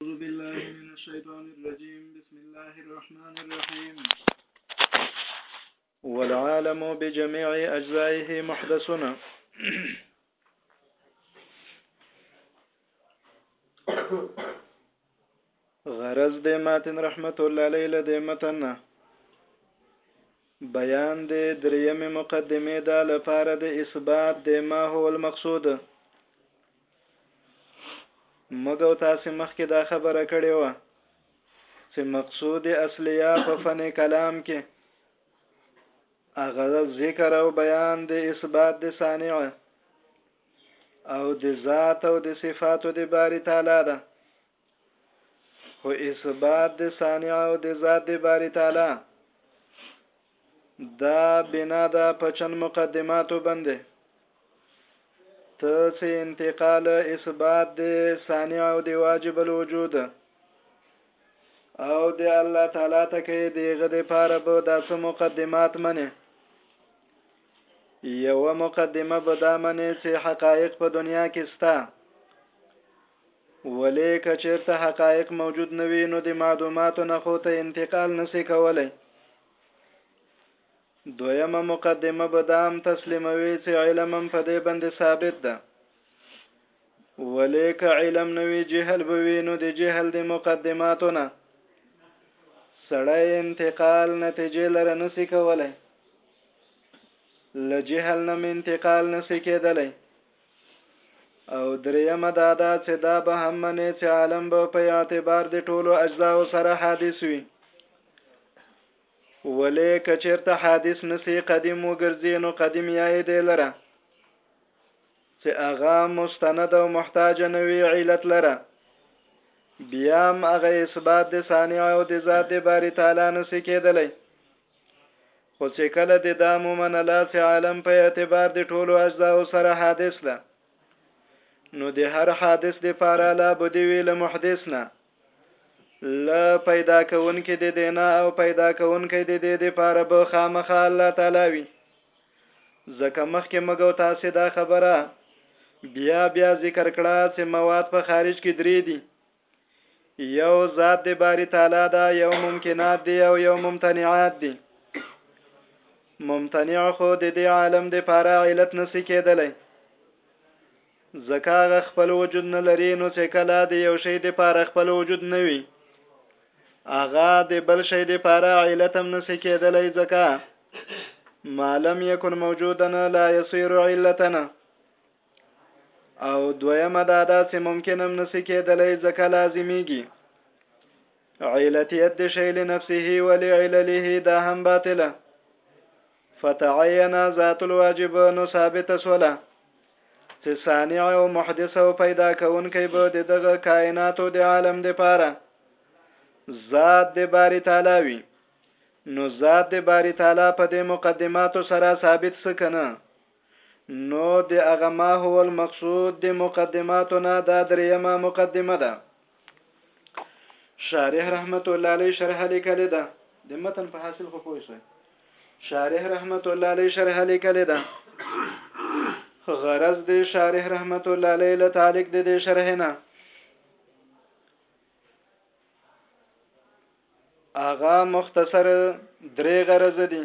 من الشيطان الرجيم بسم الله الرحمن الرحيم والعالم بجميع أجزائه محدثنا غرض د ماتن رحمت الله علیه د متن بیان د دریمې مقدمې دا لپاره د اثبات د ما هو المقصود مګو تاسو مخکې دا خبره کړې و چې مقصود اصلیا په فن کلام کې هغه ذکر او بیان د اثبات د صانع او د ذات او د صفاتو د باری تعالی ده خو اثبات د صانع او د ذات د باری تعالی دا بنا ده په چند مقدماتو باندې ته چې انتقال اثبات د صانع او د واجب الوجود او د الله تعالی ته کې دیغه د پاره به داسې مقدمات منه یو مقدمه به دا منه چې حقایق په دنیا کې سته ولې که چېرته حقایق موجود نه وي نو د معلوماتو نه خو ته انتقال نسی کولی دویمه مقدمه به دا هم تسلیموي چې علم هم په دې باندې ثابت ده ولې که علم نه وي جهل به وي نو د جهل د مقدماتو نه سړی انتقال نتیجې لره نسی کولی له جهل نه انتقال نسی کېدلی او دریمه دا ده چې دا به هم منې چې عالم به په اعتبار د ټولو اجزاو سره حادث وي ولې کچیرته حادث نسی قدیم وګرځي نو قدیم یې دی لره چې هغه مستند او محتاج نه وي علت لره بیا هم هغه اثبات د صانع او د ذات د باری تعالی نسی کېدلی خو چې کله دې دا ومنله چې عالم په اعتبار د ټولو اجزاو سره حادث ده نو د هر حادث د پاره لا بده وی له محدث نه ل پیدا کوونکې د دینا او پیدا کوونکې د دې د پاره به خامخا الله تعالی وي ځکه مخکې مګو تاسو دا خبره بیا بیا ذکر کړه چې مواد په خارج کې درې دي یو ذات دی باری تعالی دا یو ممکنات دی او یو ممتنعات دی ممتنع خو د دې عالم د پاره علت نسی کېدلی ځکه هغه خپل وجود نه لري نو چې کله د یو شی د پاره خپل وجود نه وي هغه د بل شی د پاره علت هم نسی کېدلی ځکه ما لم یکن موجودنا لا یصير علتنا او دویمه دا داسې ممکن هم نسی کېدلی ځکه لازمیږي علتیت د شی لنفسه ولی علله دا هم باطله فتعینا ذات الواجب نو ثابت سوله چې صانع او محدث او پیدا کونکي به د دغه کائناتو د عالم د پاره ذات د باری تعالی وي نو ذات د باری تعالی په د مقدماتو سره ثابت سکنه نو د هغه ما هو المقصود د مقدماتو نه دا درېیمه مقدمه ده شارح رحمت الله علیه شرح لیکلې ده د متن په حاصل خو پوه شئ شارح رحمت الله علیه شرح لیکلې ده غرض د شارح رحمت الله علیه له تعلق د دې شرح نه اغا مختصر درې غرض دي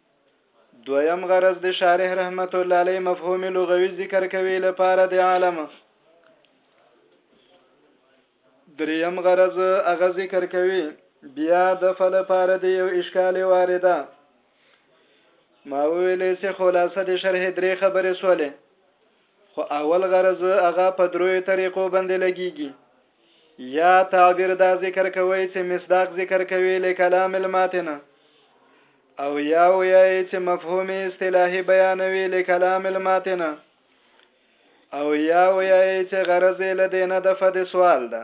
دویم غرض د شارح رحمت الله علیه مفهوم لغوي ذکر کوي لپاره د عالم دریم غرض هغه ذکر کوي بیا د فل لپاره د یو اشکال وارده ما ویلې چې خلاصه د شرح درې خبرې سولې خو اول غرض هغه په دروي طریقو باندې لګيږي یا تعبیر دا ذکر کوي چې مصداق ذکر کوي لکلام الماتن او یا وایي چې مفهوم اصطلاحي بیانوي لکلام الماتن او یا وایي چې غرض له دینه د فد سوال ده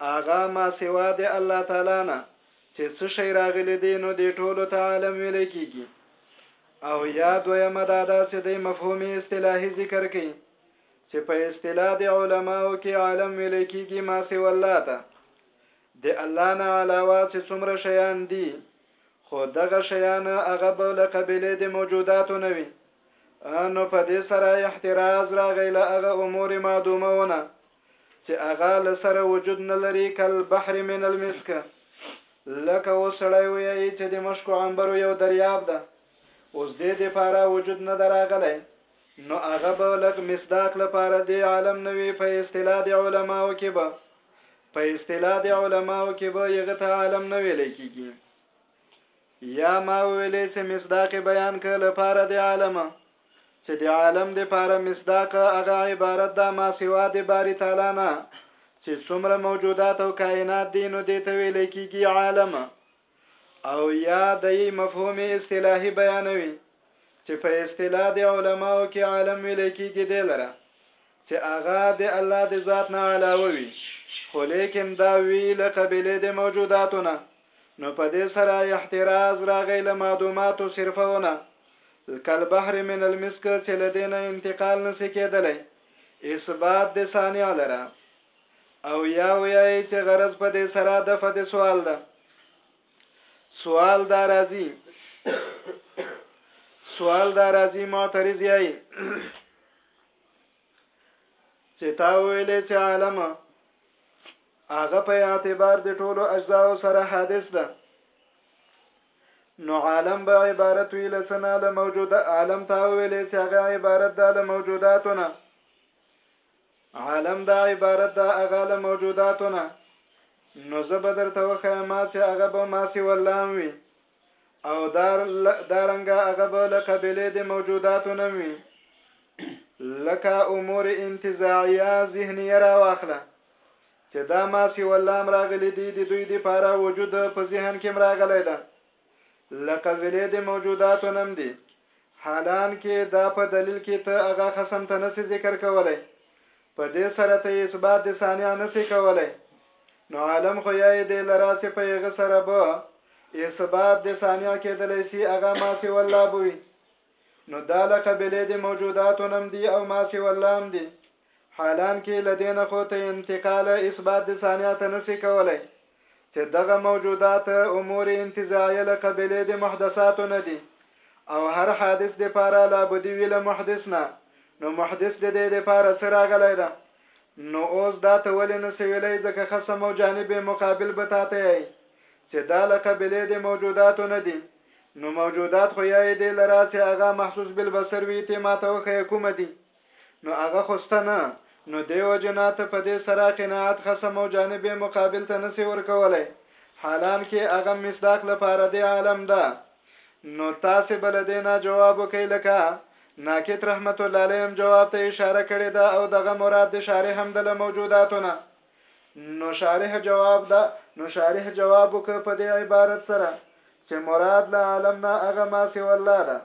هغه ما سوا د الله تعالی نه چې څه شی راغلی دی نو دې ټولو ته عالم ویل کیږي او یا دویمه دا ده چې د مفهوم اصطلاحي ذکر کوي چې په اصطلاح د علماو کې عالم ویل کیږي ما سوا الله ته د الله نه علاوه چې څومره شیان دي خو دغه شیان هغه به له قبیلې د موجوداتو نه وي نو په دې سره احتراز راغی له هغه امور معدومونه چې هغه له سره وجود نه لري کالبحر من المسک لکه اوس سړی ویایي چې د مشکو عنبرو یو دریاب ده اوس دې دپاره وجود نه ده راغلی نو هغه به لږ مصداق لپاره دې عالم نه وي په اصطلاح د علماو کې به په اصطلاح د علماو کې به یغه ته عالم نه ویل کېږي یا ما ویلې چې مصداق بیان کړ لپاره د عالمه چې د عالم د پاره مصداق هغه عبارت دا ما سوا د باری تعالی نه چې څومره موجودات او کائنات دي نو دې ته ویل کېږي عالم او یا د یې مفهوم اصطلاحي بیانوي چې په اصطلاح د علماو کې عالم ویل کېږي دی لره چې هغه د الله د ذات نه علاوه وي خو لیکن دا وی له قبیله د موجوداتونه نو په دې سره احتراز راغی له معدوماتو صرفونه کالبحر من المسک چې له دې نه انتقال نسي کېدلی اثبات د صانع لره او یا ویایي چې غرض په دې سره دفع د سوال ده سوال دا راځي سوال دا راځي معترض یایي چې تا ویلې چې عالم هغه په اعتبار د ټولو اجزاو سره حادث ده نو عالم به عبارت وی لسنا له موجوده عالم تا ویلې چې هغه عبارت ده له موجوداتونه عالم دا عبارت ده هغه له موجوداتونه نو زه به درته وخیم چې هغه به ما سی ولام وي او دار دارنګه هغه به له قبلې د موجوداتو نه وي لکه امور انتزاعیه ذهنیه را واخله چې دا ما سی والله راغلي دي د دوی لپاره وجود په ذهن کې راغلی ده لکه ویلې د موجوداتو نم دي حالان کې دا په دلیل کې ته هغه خصم ته نسی ذکر کولای په دې سره ته اثبات د صانع نه سې کولای نو عالم خو یا یې دې لرا سې په هغه سره به اثبات د صانع کېدلای سي هغه ما سوی الله به وي نو دا له قبیلې د موجوداتو نه هم دي او ما سوی الله هم دي حالانکه له دې نه خو ته انتقال اثبات د صانع ته نه سې کولای چې دغه موجودات امور انتزاعیه له قبیلې د محدثاتو نه دي او هر حادث د پاره لابدي وي له محدث نه نو محدث د دې د پاره څه راغلی ده نو اوس دا ته ولې نه سویلی ځکه خصم او جانب مقابل به تاته یې چې دا له قبیلې د موجوداتو نه دي نو موجودات خو یې دې لراسې هغه محسوس بالبصر وي ته ماته وښیه کومه دي نو هغه خو سته نه نو دې وجې نه ته په دې سره قناعت خصم او جانبې مقابل ته نسې ورکولې حالان کښې هغه مصداق لپاره دې عالم ده نو تاسې به له دې نه جواب وکئ لکه ناکت رحمت الله علیه هم جواب ته اشاره کړې ده او دغه مراد دې شارح هم ده له موجوداتو نه نو شارح جواب ده نو شارح جواب وکړ په دې عبارت سره چې مراد له عالم نه هغه ما سوی الله ده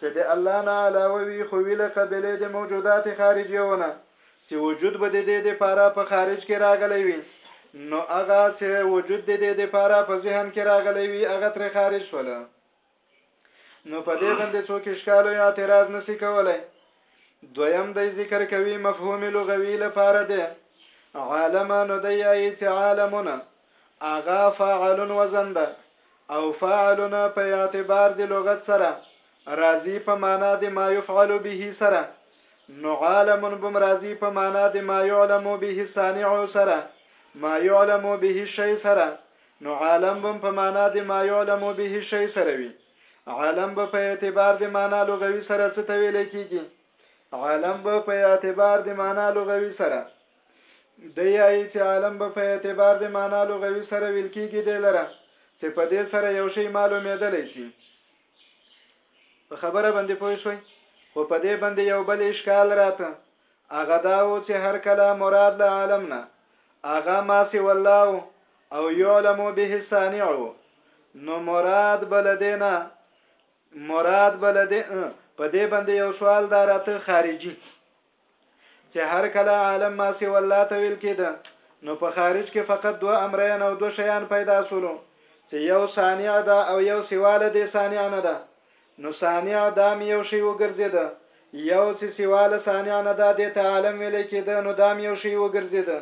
چې د الله نه علاوه وي خو وي له قبیلې د موجودات خارجیو نه چې وجود به د دې دپاره په خارج کې راغلی وي نو هغه چې وجود د دې دپاره په ذهن کې راغلی وي هغه ترې خارج شول. نو په دې باندې څوک اشکال او اعتراض نسی کولای دویم دی ذکر کوي مفهوم لغوي لپاره دی عالم نو دی یې چې عالمونه اغا فاعل وزن ده او فاعلنا په اعتبار د لغت سره راضی په معنا د ما يفعل به سره نو عالم بم راضی په معنا د ما يعلم به صانع سره ما يعلم به شی سره نو عالم به په معنا د ما يعلم به شی سره وي عالم به په اعتبار د معنا لغوي سره څه ته ویل کیږي عالم به په اعتبار د معنا لغوي سره د یای چې عالم به په اعتبار د معنا لغوي سره ویل کیږي د لره چې په دې سره یو شی معلومېدل شي په خبره باندې پوه شوي خو په دې باندې یو بل اشکال راته هغه دا وو چې هر کله مراد له عالم نه هغه ما سوی الله وو او يعلم به الصانع وو نو مراد به له دې نه مراد به له دې په دې باندې یو سوال دا راته خارجي چې هر کله عالم ما سوی الله ته ویل کېده نو په خارج کې فقط دوه امرین او دوه شیان پیدا سولو چې یو صانع ده او یو سواله دی صانع نه ده نو صانع دا مې یو شی وګرځېده. یو چې سوا له صانع نه دا دې ته عالم ویلی کېده نو دا مې یو شی وګرځېده.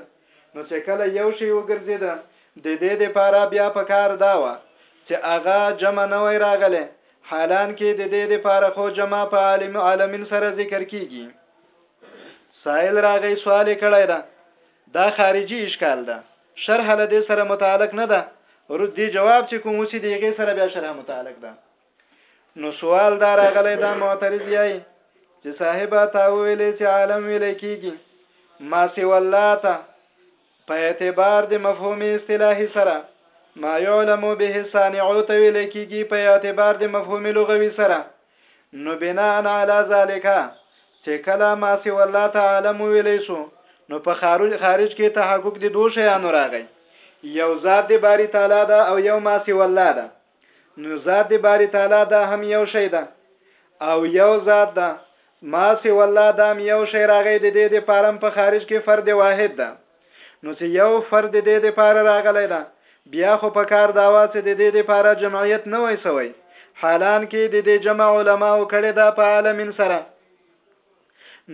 نو چې کله یو شی وګرځېده ددې دپاره بیا پکار دا وه چې هغه جمع نه وای راغلی حالانکې ددې دپاره خو جمع په عالم عالمین سره ذکر کېږي. سائل راغی سوال یې کړی ده. دا خارجي اشکال ده. شرح له دې سره متعلق نه ده. ورو دې جواب چې کوم وشي د هغې سره بیا شرح متعلق ده. نو سوال دا راغلی دا معترض یای چې صاحب تا ویلې چې عالم ویل کیږي ما سی والله ته په اعتبار د مفهوم اصطلاحي سره ما يعلم به صانعو ته ویل کیږي په اعتبار د مفهوم لغوي سره نو بناء علی ذالک چې کله ما سی والله تعالی مو ویلې شو نو په خارج خارج کې تحقق د دوه شیانو راغی یو ذات د باری تعالی دا او یو ما سی والله دا نو ذات د باری تعالی دا هم یو شی ده او یو ذات ده ما سی والله دا هم یو شی راغی د دې د پارم په خارج کې فرد واحد ده نو چې یو فرد د دې د پاره راغلی ده بیا خو په کار داوا چې د دې د پاره جمعیت نه وای سوی حالان کې د دې جمع علما او کړه دا په عالمین سره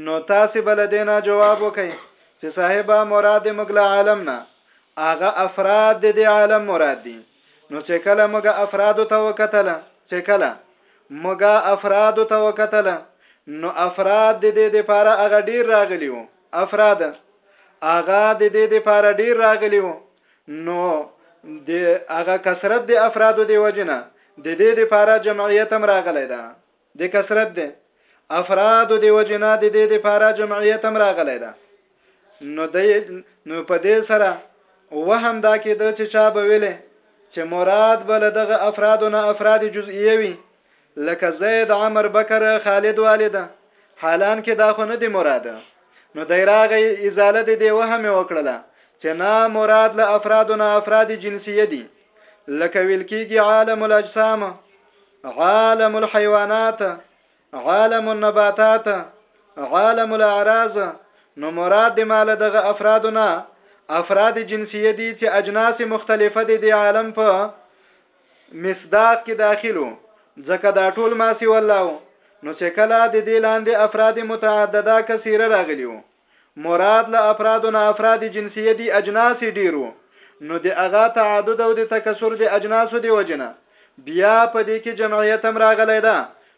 نو تاسو بل دینا جواب وکئ چې صاحبہ مراد مغلا عالم نه هغه افراد د عالم مراد دي نو چې کله موږ افرادو ته وکتل چې کله موږ افرادو ته وکتل نو افراد د دې لپاره هغه ډیر راغلی وو افراد هغه د دې لپاره ډیر راغلی وو نو د هغه کثرت د افرادو دی وجنه د دې لپاره جمعیت هم راغلی ده د کثرت د افرادو د وجنا د دې لپاره جمعیت هم راغلی ده نو د نو په دې سره وهم دا کېده چې چا به ویلې چې مراد به له دغه افرادو نه افراد جزئیه وي لکه زید عمر بکر خالد والده حالان کې دا خو نه دی مراد نو د راغې ازاله د دې وهم وکړله چې نه مراد له افرادو نه افراد جنسیه دي لکه ویل کېږي عالم الاجسام عالم الحيوانات عالم النباتات عالم الاعراض نو مراد د مال دغه افراد نه افراد جنسیه دي چې اجناس مختلفه دي د عالم په مصداق کې داخلو ځکه دا ټول ما سی والله نو چې کله د دې لاندې افراد متعدده کثیره راغلیو مراد له افرادو نه افراد جنسیه دي اجناس ډیر وو نو د هغه تعدد او د تکثر د اجناسو د وجې نه بیا په دې کې جمعیت هم راغلی ده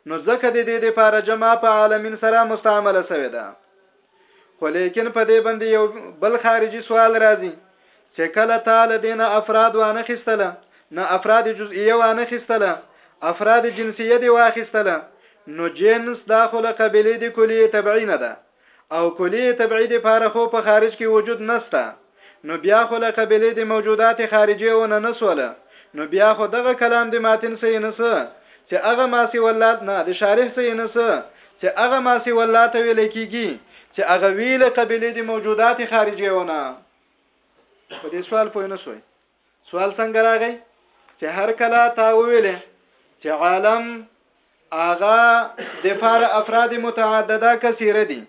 نو ځکه د دې لپاره جمع په عالمین سره مستعمله شوې ده خو لیکن په دې باندې یو بل خارجي سوال راځي چې کله تعالی دین افراد وانه خستله نه افراد جزئیه وانه خستله افراد جنسیه دی واخستله نو جنس داخله قبیله دی کلیه تبعی نه ده او کلي طبعي د پاره خو په خارج کې وجود نسته نو بیا خو له قبیلې د موجودات خارجې اونه نه سوله نو بیا خو دغه کلام د ماتن سه یې نه سه چې هغه ما سوی الله نه د شارح سه یې نه سه چې هغه ما سوی الله ته ویل کېږي چې هغه وی له قبیلې د موجودات خارجې اونه په دې سوال پوه نه سوی سوال څنګه راغی چې هر کله تا وویلې چې عالم اغا د فار افراد متعدده کثیره دي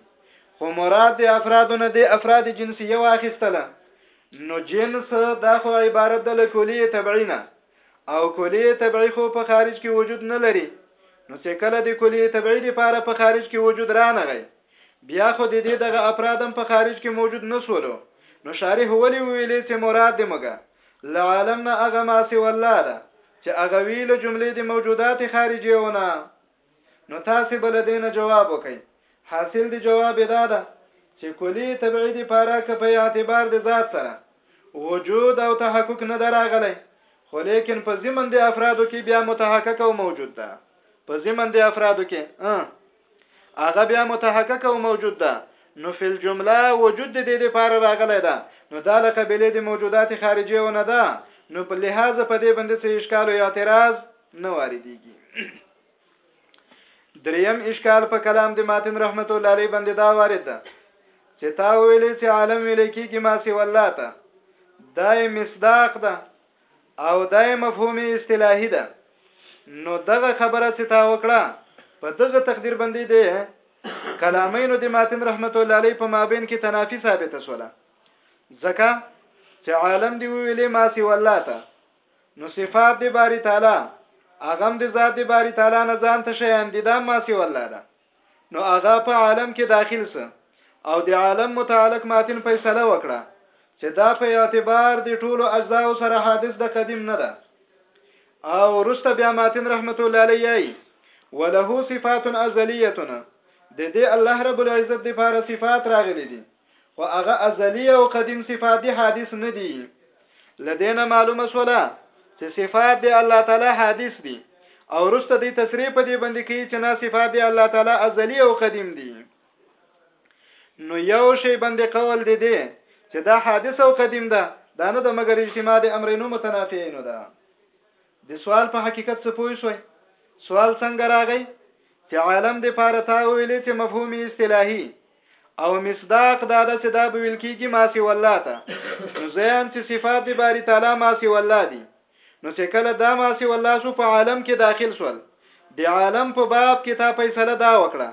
خو مراد د افرادو نه د افراد جنسیه واخیستله نو جنس دا خو عبارت ده له کلی تبعی نه او کلی تبعی خو په خارج کې وجود نه لري نو چې کله د کلی تبعی لپاره په خارج کې وجود رانغی بیا خو د دې دغه افراد هم په خارج کې موجود نه شولو نو شارح ولې وویلې چې مراد د موږ له عالم نه هغه ما سوی الله ده چې هغه وی له جملې د موجودات خارجي او نه نو تاسو بل دینه جواب وکئ حاصل دی جواب دا ده چې کلی طبيعي دی پاره که په اعتبار د ذات سره وجود او تحقق نه دراغلی خو لیکن په زمن د افرادو کې بیا متحقق او موجود ده په زمن د افرادو کې هغه بیا متحقق او موجود ده نو فی الجمله وجود د دې لپاره راغلی ده نو دا له قبیلې د موجودات خارجي او نه ده نو په لحاظ په دې باندې څه اشکال او اعتراض نه واردېږي دریم اشکال په کلام د ماتن رحمت الله علیه باندې دا وارد ده چې تا ویلې چې عالم ویلې کېږي ما سی والله ته دا مصداق ده او دا یې مفهومي اصطلاحي ده نو دغه خبره چې تا وکړه په دغه تقدیر باندې دی کلامینو د ماتن رحمت الله علیه په مابین کې تنافي ثابته شوله ځکه چې عالم دی ویلې ما سی والله ته نو صفات دی باری تعالی اغم دی ذات دی باری تعالی نه ځان ته شیان دي دا ما سی والله ده نو هغه په عالم کې داخل سه او د عالم متعلق ماتن فیصله وکړه چې دا په اعتبار د ټولو اجزاء سره حادث د قدیم نه ده او رسته بیا ماتن رحمت الله علیه وله صفات ازلیه د دې الله رب العزت لپاره صفات راغلي دي خو هغه ازلي او قدیم صفات دي حادث نه دي له دې نه معلومه شوله چې صفات د الله تعالی حادث دي او رسته دی تصریح په دې باندې کوي چې نه صفات د الله تعالی ازلي او قدیم دي نو یو شی باندې قول دی دی چې دا حادث او قدیم ده دا نه د مګر اجتماع د امرینو متنافعین ده د سوال په حقیقت څه پوه شوي سوال څنګه راغی چې عالم د پاره تا ویلې چې مفهومي اصطلاحي او مصداق دا ده چې دا به ویل کېږي ما سوی الله ته نو ځان چې صفات د باری تعالی ما سوی الله دي نو چې کله دا ما سوی الله شو په عالم کې داخل شول د عالم په باب کې تا فیصله دا وکړه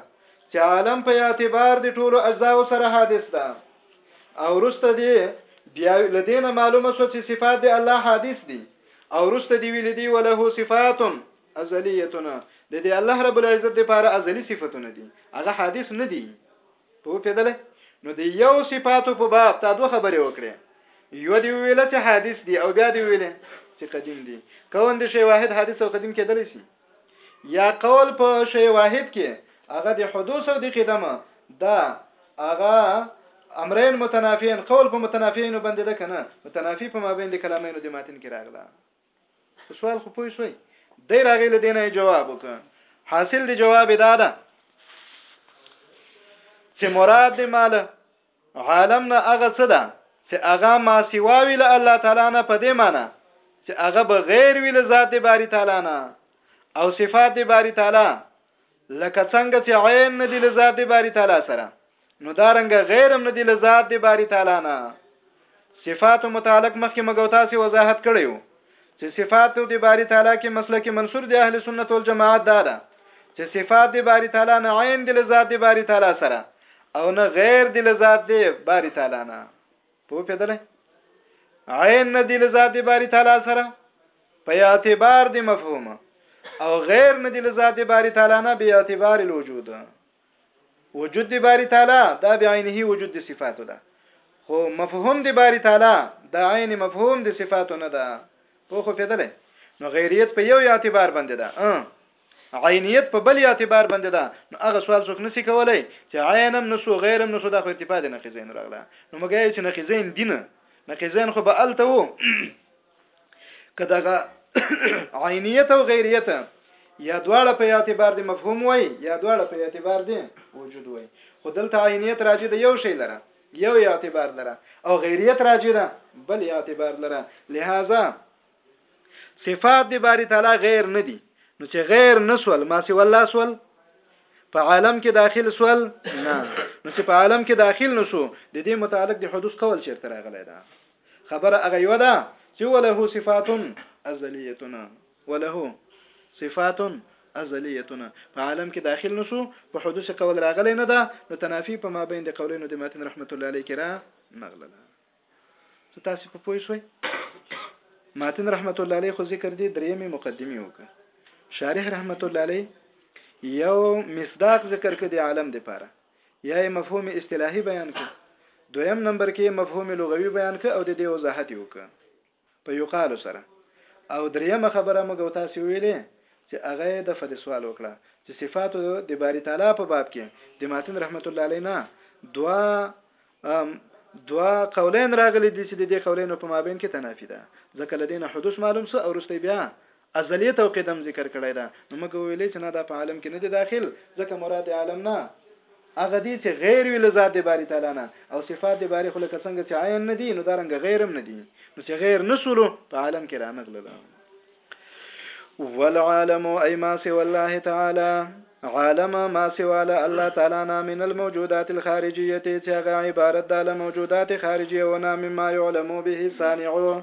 چې عالم په اعتبار د ټولو اجزاو سره حادث ده او رسته دی بیا لدینه معلومه شو چې صفات د الله حادث دي او رسته دی ویل دی وله صفات ازلیتونه د دې الله رب العزت لپاره ازلی صفاتونه دي هغه حادث نه دي په پیدل نو د یو صفاتو په باب تا دوه خبرې وکړې یو دی ویل چې حادث دي او بیا دی ویل چې قدیم دي کون د شی واحد حادث او قدیم کېدلی شي یا قول په شی واحد کې هغه د حدوث او د قدمه دا هغه امرین متنافین قول په متنافین باندې ده کنه متنافی په مابین د کلامینو د ماتن کې راغله په سوال خو پوه شوي دی راغی له دینه جواب وک حاصل دی جواب دا ده چې مراد دی مال عالم نه هغه څه ده چې هغه ما سیوا وی له الله تعالی نه په دې معنی چې هغه بغیر وی له ذات باری تعالی نه او صفات باری تعالی لکه څنګه چې عین نه دی لذات دی باری تعالی سره نو دا رنګ غیرم نه دی لذات دی باری تعالی نه صفات متعلق مخکې مګوتا سي وضاحت کړیو چې صفات دی باری تعالی کې مسلک منصور دی اهل سنت والجماعت دا ده چې صفات دی باری تعالی نه عین دی لذات دی باری تعالی سره او نه غیر دی لذات دی باری تعالی نه پوپېدلی عین نه دی لذات باری تعالی سره په اعتبار د مفهوم او غیر نه دی لذات باری تعالی نه به اعتبار الوجود وجود دی باری تعالی دا به عینه وجود دی صفاتو ده خو مفهوم دی باری تعالی دا عین مفهوم دی صفاتو نه ده په خو پېدلې نو غیریت په یو اعتبار باندې ده عینیت په بل اعتبار باندې ده نو هغه سوال څوک نسي کولای چې عین هم نه سو غیر هم نه سو دا خو ارتفاع د نقیزین راغله نو موږ یې چې نقیزین دي نه نقیزین خو به الته وو که دغه عینیت او غیریت یا دواړه په اعتبار دی مفهوم وای یا دواړه په اعتبار دی وجود وای خو دلته عینیت راځي د یو شی لره یو اعتبار لره او غیریت راځي ده بل اعتبار لره لہذا صفات د باری تعالی غیر نه دي نو چې غیر نسول ما سی والله سول په عالم کې داخل سول نه نو چې په عالم کې داخل نشو د دې متعلق د حدوث قول چیرته راغلی دا خبره هغه یو ده چې وله صفات ازلیتنا وله صفات ازلیتنا په عالم کې داخل نشو په حدوث قول راغلی نه ده نو تنافی په ما بین د قولینو د متن رحمت الله علیه کرا نغلله ته تاسو په پوه شوي ماتن رحمت الله علیه خو ذکر دی درېمه مقدمه وکړه شارح رحمت الله علیه یو مصداق ذکر کړي عالم دی پاره یا مفهوم اصطلاحي بیان کړي دویم نمبر کې مفهوم لغوي بیان کړي او د دې وضاحت وکړي په يوقالو سره او دريمه خبره موږ او تاسې وويلې چې هغه يې دفه د سوال وکړه چې صفاتو د باري تعالی په باب کې د ماتن رحمت الله عليه نه دوا دوا قولين راغلي دي چې د دې قولينو په مابين کې تنافي ده ځکه لدينه حدوث معلوم سو او رسته بیا ازليت او قدم ذکر کړی ده نو موږ وويلې چې نه دا په عالم کې نه دې داخل ځکه مراد د عالم نه هغه دي چې غير وي له ذات د باري تعالی نه او صفات د باري خو لکه څنګه چې عين نه دي نو دا رنګه غير هم نه دي نو چې غير نه سولو په عالم کې رانغلل والعالم اي ما سوى الله تعالى عالم ما سوى الله تعالى نا من الموجودات الخارجيه چې هغه عبارت ده له موجودات خارجيه ونه مما يعلم به صانعه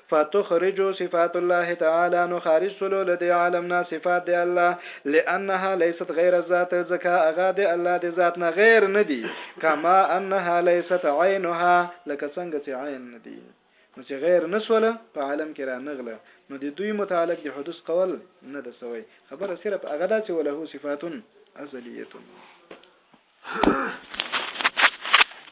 فتخرجو صفات الله تعالی نو خارج سولو له دې عالم نه صفات د الله لانها ليست غير الذات ځکه هغه د الله د ذات نه غير نه دي کما انها ليست عينها لکه څنګه چې عين نه دي نو چې غير نه سوله په عالم کې را نغله نو د دوی متعلق د حدوث قول نه د سوی خبره صرف هغه دا چې وله صفات ازلیه